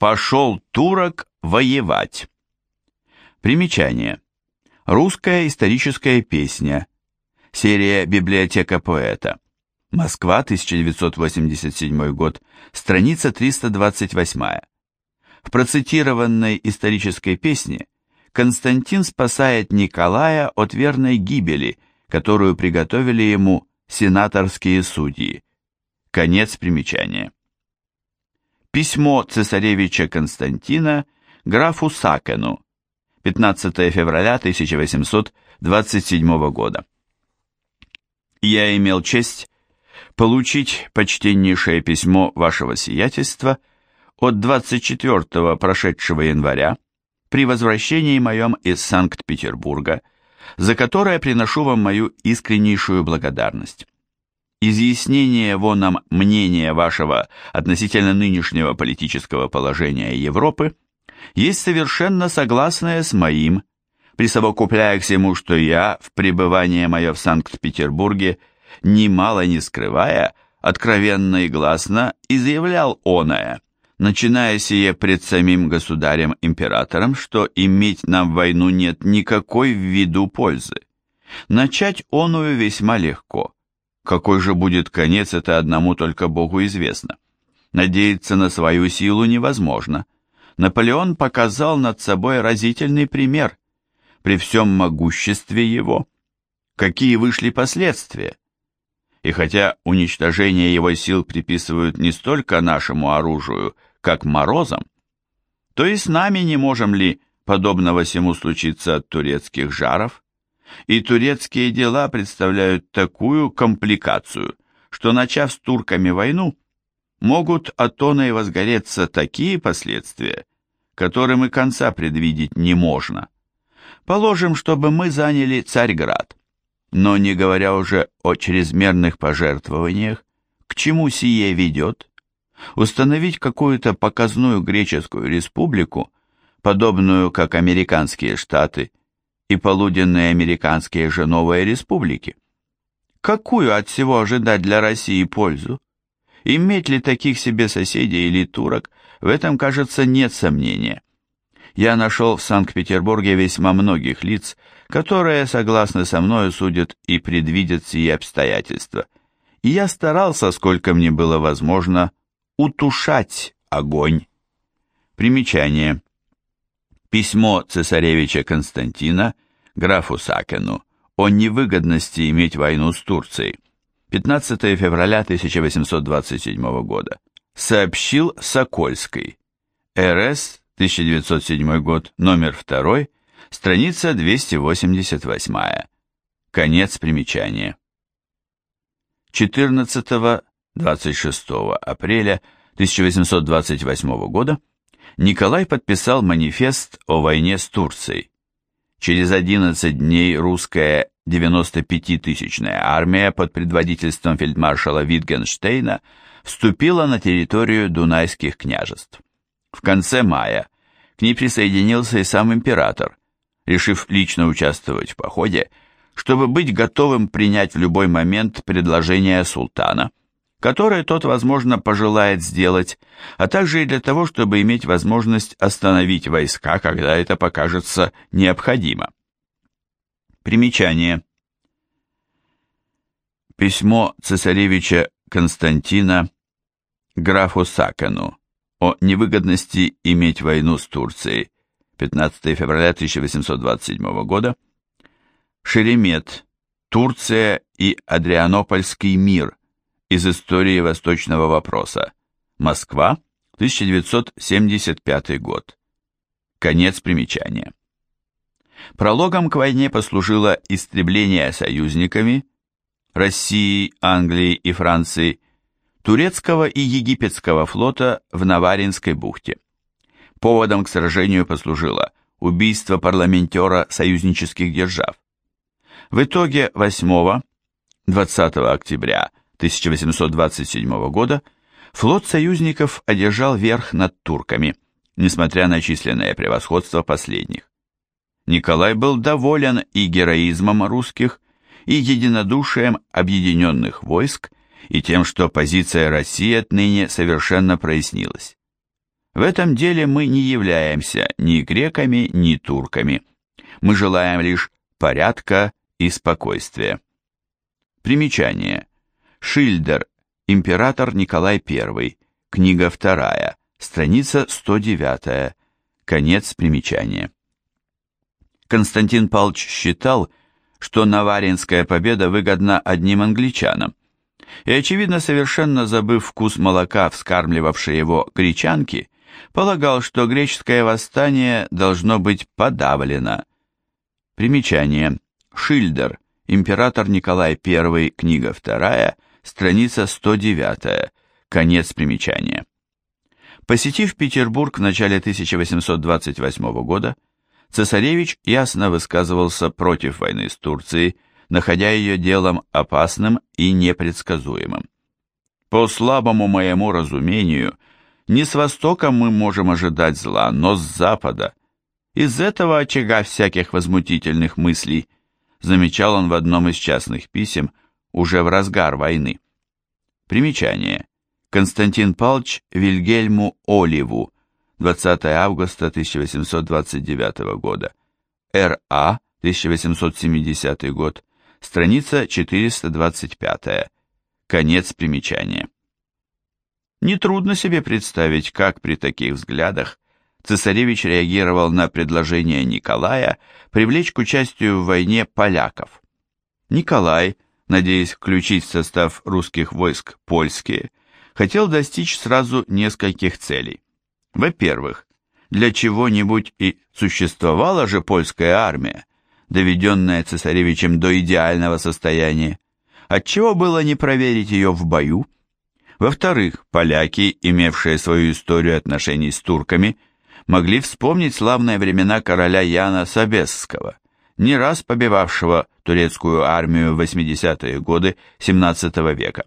Пошел турок воевать. Примечание. Русская историческая песня. Серия «Библиотека поэта». Москва, 1987 год. Страница 328. В процитированной исторической песне Константин спасает Николая от верной гибели, которую приготовили ему сенаторские судьи. Конец примечания. Письмо цесаревича Константина графу Сакену 15 февраля 1827 года. Я имел честь получить почтеннейшее письмо вашего сиятельства от 24 прошедшего января при возвращении моем из Санкт-Петербурга, за которое приношу вам мою искреннейшую благодарность. Изъяснение воном мнения вашего относительно нынешнего политического положения Европы есть совершенно согласное с моим, присовокупляя к всему, что я в пребывание мое в Санкт-Петербурге, немало не скрывая, откровенно и гласно изъявлял оное, начиная сие пред самим государем-императором, что иметь нам войну нет никакой в виду пользы. Начать оную весьма легко. Какой же будет конец, это одному только Богу известно. Надеяться на свою силу невозможно. Наполеон показал над собой разительный пример. При всем могуществе его. Какие вышли последствия? И хотя уничтожение его сил приписывают не столько нашему оружию, как морозам, то и с нами не можем ли подобного всему случиться от турецких жаров? И турецкие дела представляют такую компликацию, что, начав с турками войну, могут от и возгореться такие последствия, которым и конца предвидеть не можно. Положим, чтобы мы заняли Царьград, но не говоря уже о чрезмерных пожертвованиях, к чему сие ведет? Установить какую-то показную греческую республику, подобную как американские штаты и полуденные американские же новые республики. Какую от всего ожидать для России пользу? Иметь ли таких себе соседей или турок, в этом, кажется, нет сомнения. Я нашел в Санкт-Петербурге весьма многих лиц, которые, согласно со мною, судят и предвидят сие обстоятельства. И я старался, сколько мне было возможно, утушать огонь. Примечание. Письмо цесаревича Константина графу Сакену о невыгодности иметь войну с Турцией. 15 февраля 1827 года. Сообщил Сокольский. РС, 1907 год, номер 2, страница 288. Конец примечания. 14-26 апреля 1828 года Николай подписал манифест о войне с Турцией. Через 11 дней русская 95-тысячная армия под предводительством фельдмаршала Витгенштейна вступила на территорию Дунайских княжеств. В конце мая к ней присоединился и сам император, решив лично участвовать в походе, чтобы быть готовым принять в любой момент предложение султана – которое тот, возможно, пожелает сделать, а также и для того, чтобы иметь возможность остановить войска, когда это покажется необходимо. Примечание. Письмо цесаревича Константина графу Сакану о невыгодности иметь войну с Турцией 15 февраля 1827 года, Шеремет, Турция и Адрианопольский мир, из истории восточного вопроса. Москва, 1975 год. Конец примечания. Прологом к войне послужило истребление союзниками России, Англии и Франции турецкого и египетского флота в Наваринской бухте. Поводом к сражению послужило убийство парламентера союзнических держав. В итоге 8-20 октября 1827 года флот союзников одержал верх над турками, несмотря на численное превосходство последних. Николай был доволен и героизмом русских, и единодушием объединенных войск, и тем, что позиция России отныне совершенно прояснилась. В этом деле мы не являемся ни греками, ни турками. Мы желаем лишь порядка и спокойствия. Примечание. Шильдер. Император Николай I. Книга 2. Страница 109. Конец примечания. Константин Павлович считал, что Наваринская победа выгодна одним англичанам, и, очевидно, совершенно забыв вкус молока, вскармливавшей его гречанки, полагал, что греческое восстание должно быть подавлено. Примечание. Шильдер. Император Николай I. Книга 2. Страница 109. Конец примечания. Посетив Петербург в начале 1828 года, цесаревич ясно высказывался против войны с Турцией, находя ее делом опасным и непредсказуемым. По слабому моему разумению, не с востока мы можем ожидать зла, но с запада. Из этого очага всяких возмутительных мыслей, замечал он в одном из частных писем уже в разгар войны. Примечание. Константин Палч Вильгельму Оливу, 20 августа 1829 года. Р.А. 1870 год. Страница 425. Конец примечания. Нетрудно себе представить, как при таких взглядах цесаревич реагировал на предложение Николая привлечь к участию в войне поляков. Николай, надеясь включить в состав русских войск польские, хотел достичь сразу нескольких целей. Во-первых, для чего-нибудь и существовала же польская армия, доведенная цесаревичем до идеального состояния. Отчего было не проверить ее в бою? Во-вторых, поляки, имевшие свою историю отношений с турками, могли вспомнить славные времена короля Яна Собесского, не раз побивавшего турецкую армию в 80-е годы XVII века.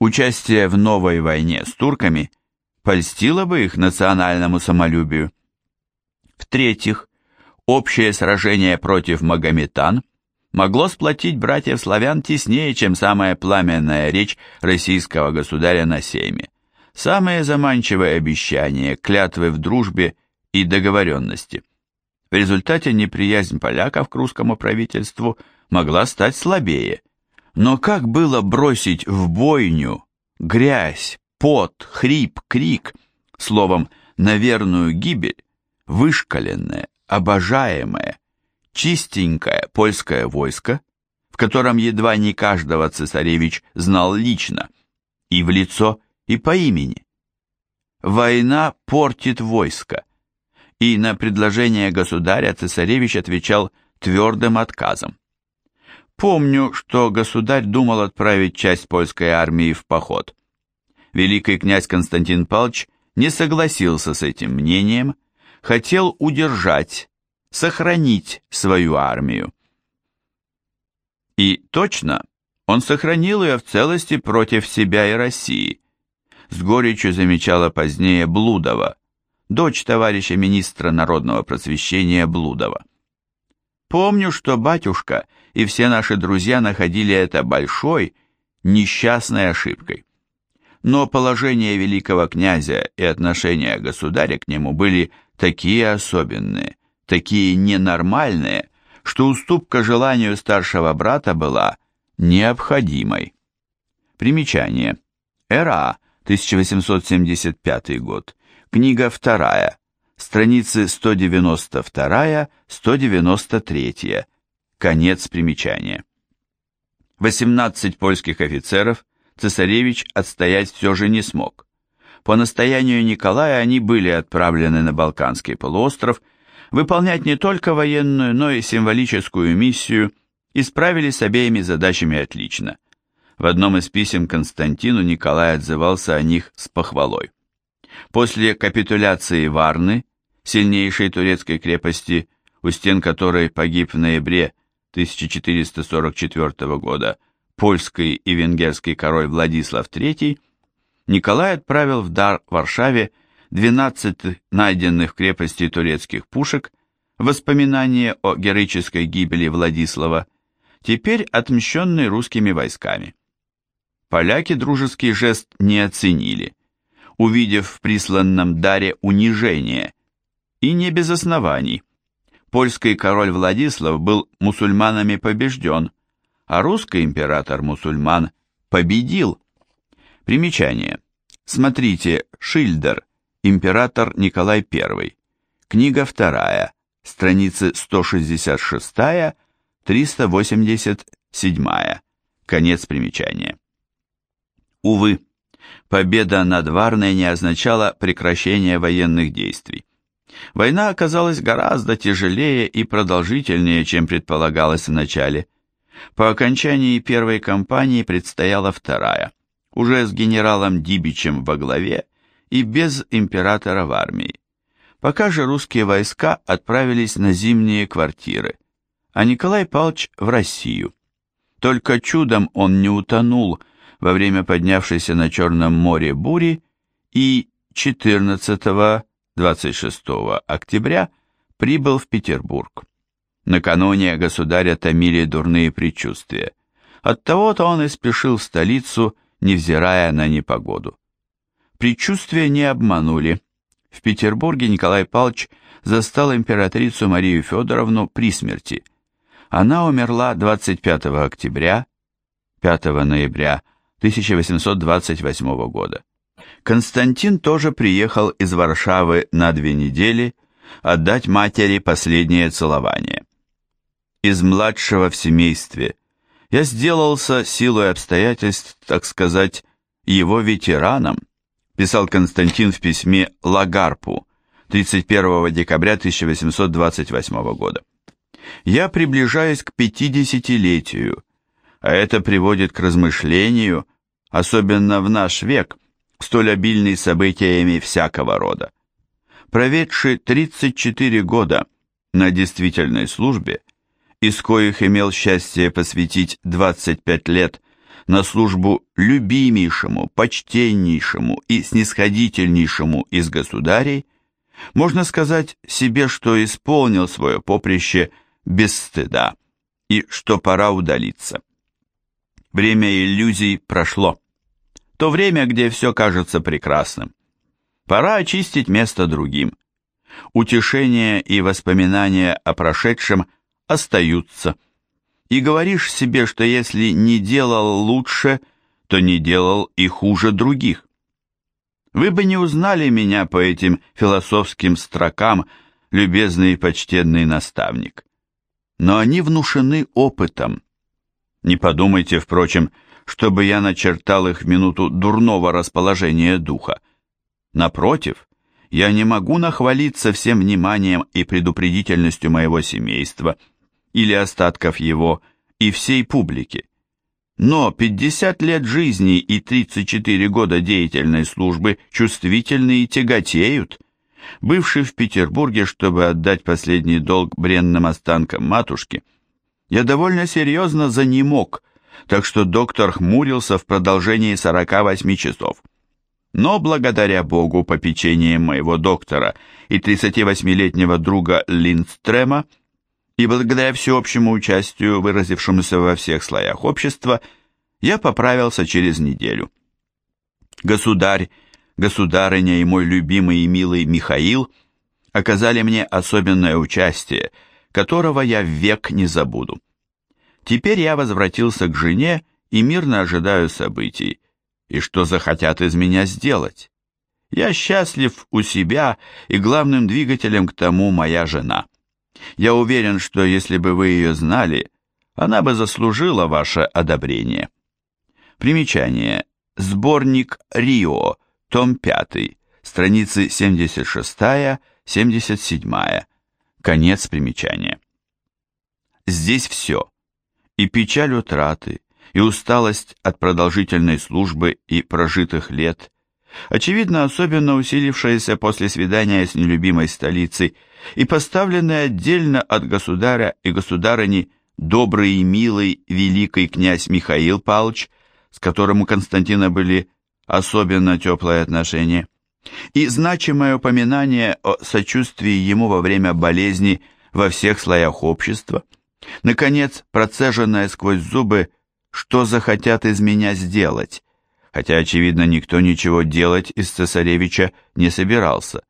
Участие в новой войне с турками польстило бы их национальному самолюбию. В-третьих, общее сражение против магометан могло сплотить братьев-славян теснее, чем самая пламенная речь российского государя на сейме. Самые заманчивые обещания, клятвы в дружбе и договоренности. В результате неприязнь поляков к русскому правительству могла стать слабее. Но как было бросить в бойню грязь, пот, хрип, крик, словом, на верную гибель, вышкаленное, обожаемое, чистенькое польское войско, в котором едва не каждого цесаревич знал лично, и в лицо, и по имени. Война портит войско, и на предложение государя цесаревич отвечал твердым отказом. Помню, что государь думал отправить часть польской армии в поход. Великий князь Константин Павлович не согласился с этим мнением, хотел удержать, сохранить свою армию. И точно, он сохранил ее в целости против себя и России. С горечью замечала позднее Блудова, дочь товарища министра народного просвещения Блудова. Помню, что батюшка и все наши друзья находили это большой, несчастной ошибкой. Но положение великого князя и отношения государя к нему были такие особенные, такие ненормальные, что уступка желанию старшего брата была необходимой. Примечание. Эра, 1875 год. Книга вторая. Страницы 192-193. Конец примечания. 18 польских офицеров цесаревич отстоять все же не смог. По настоянию Николая они были отправлены на Балканский полуостров выполнять не только военную, но и символическую миссию и справились с обеими задачами отлично. В одном из писем Константину Николай отзывался о них с похвалой. После капитуляции Варны, сильнейшей турецкой крепости, у стен которой погиб в ноябре 1444 года польский и венгерский король Владислав III, Николай отправил в дар Варшаве 12 найденных в крепости турецких пушек, воспоминания о героической гибели Владислава, теперь отмщенный русскими войсками. Поляки дружеский жест не оценили. Увидев в присланном даре унижение, и не без оснований. Польский король Владислав был мусульманами побежден, а русский император-мусульман победил. Примечание. Смотрите, Шильдер, император Николай I, книга вторая, страницы 166-387, конец примечания. Увы, победа над Варной не означала прекращение военных действий. Война оказалась гораздо тяжелее и продолжительнее, чем предполагалось вначале. По окончании первой кампании предстояла вторая, уже с генералом Дибичем во главе и без императора в армии. Пока же русские войска отправились на зимние квартиры, а Николай Павлович в Россию. Только чудом он не утонул во время поднявшейся на Черном море бури и 14-26 октября прибыл в Петербург. Накануне государя томили дурные предчувствия. Оттого-то он и спешил в столицу, невзирая на непогоду. Предчувствия не обманули. В Петербурге Николай Павлович застал императрицу Марию Федоровну при смерти. Она умерла 25 октября, 5 ноября 1828 года. Константин тоже приехал из Варшавы на две недели отдать матери последнее целование. Из младшего в семействе я сделался силой обстоятельств, так сказать, его ветераном, писал Константин в письме Лагарпу 31 декабря 1828 года. Я приближаюсь к пятидесятилетию, а это приводит к размышлению, особенно в наш век, столь обильный событиями всякого рода. Проведший 34 года на действительной службе, из коих имел счастье посвятить 25 лет на службу любимейшему, почтеннейшему и снисходительнейшему из государей, можно сказать себе, что исполнил свое поприще без стыда и что пора удалиться. Время иллюзий прошло. То время, где все кажется прекрасным. Пора очистить место другим. Утешение и воспоминания о прошедшем остаются – и говоришь себе, что если не делал лучше, то не делал и хуже других. Вы бы не узнали меня по этим философским строкам, любезный и почтенный наставник. Но они внушены опытом. Не подумайте, впрочем, чтобы я начертал их минуту дурного расположения духа. Напротив, я не могу нахвалиться всем вниманием и предупредительностью моего семейства – или остатков его и всей публики. Но 50 лет жизни и 34 года деятельной службы чувствительны и тяготеют. Бывший в Петербурге, чтобы отдать последний долг бренным останкам матушки, я довольно серьезно занемог, так что доктор хмурился в продолжении 48 часов. Но благодаря Богу попечением моего доктора и 38-летнего друга Линдстрема, и благодаря всеобщему участию, выразившемуся во всех слоях общества, я поправился через неделю. Государь, государыня и мой любимый и милый Михаил оказали мне особенное участие, которого я век не забуду. Теперь я возвратился к жене и мирно ожидаю событий, и что захотят из меня сделать. Я счастлив у себя, и главным двигателем к тому моя жена. Я уверен, что если бы вы ее знали, она бы заслужила ваше одобрение. Примечание. Сборник Рио, том 5, страницы 76-77. Конец примечания. Здесь все. И печаль утраты, и усталость от продолжительной службы и прожитых лет, очевидно, особенно усилившаяся после свидания с нелюбимой столицей и поставленный отдельно от государя и государыни добрый и милый великий князь Михаил Павлович, с которым у Константина были особенно теплые отношения, и значимое упоминание о сочувствии ему во время болезни во всех слоях общества, наконец, процеженное сквозь зубы «что захотят из меня сделать», хотя, очевидно, никто ничего делать из цесаревича не собирался.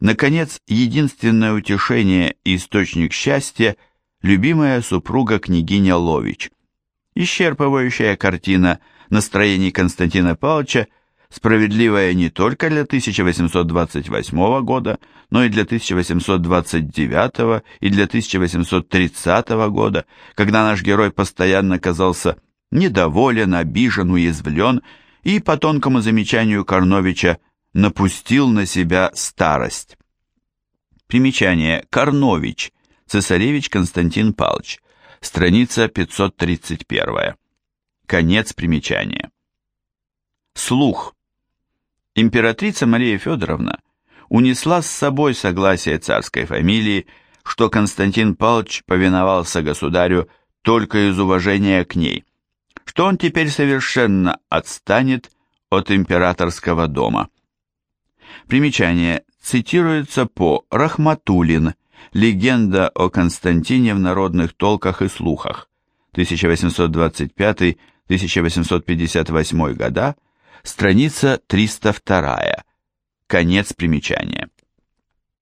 Наконец, единственное утешение и источник счастья – любимая супруга княгиня Лович. Исчерпывающая картина настроений Константина Павловича, справедливая не только для 1828 года, но и для 1829 и для 1830 года, когда наш герой постоянно казался недоволен, обижен, уязвлен и, по тонкому замечанию Карновича, напустил на себя старость. Примечание. Карнович. Цесаревич Константин Павлович. Страница 531. Конец примечания. Слух. Императрица Мария Федоровна унесла с собой согласие царской фамилии, что Константин Павлович повиновался государю только из уважения к ней, что он теперь совершенно отстанет от императорского дома. Примечание цитируется по Рахматулин, легенда о Константине в народных толках и слухах, 1825-1858 года, страница 302, конец примечания.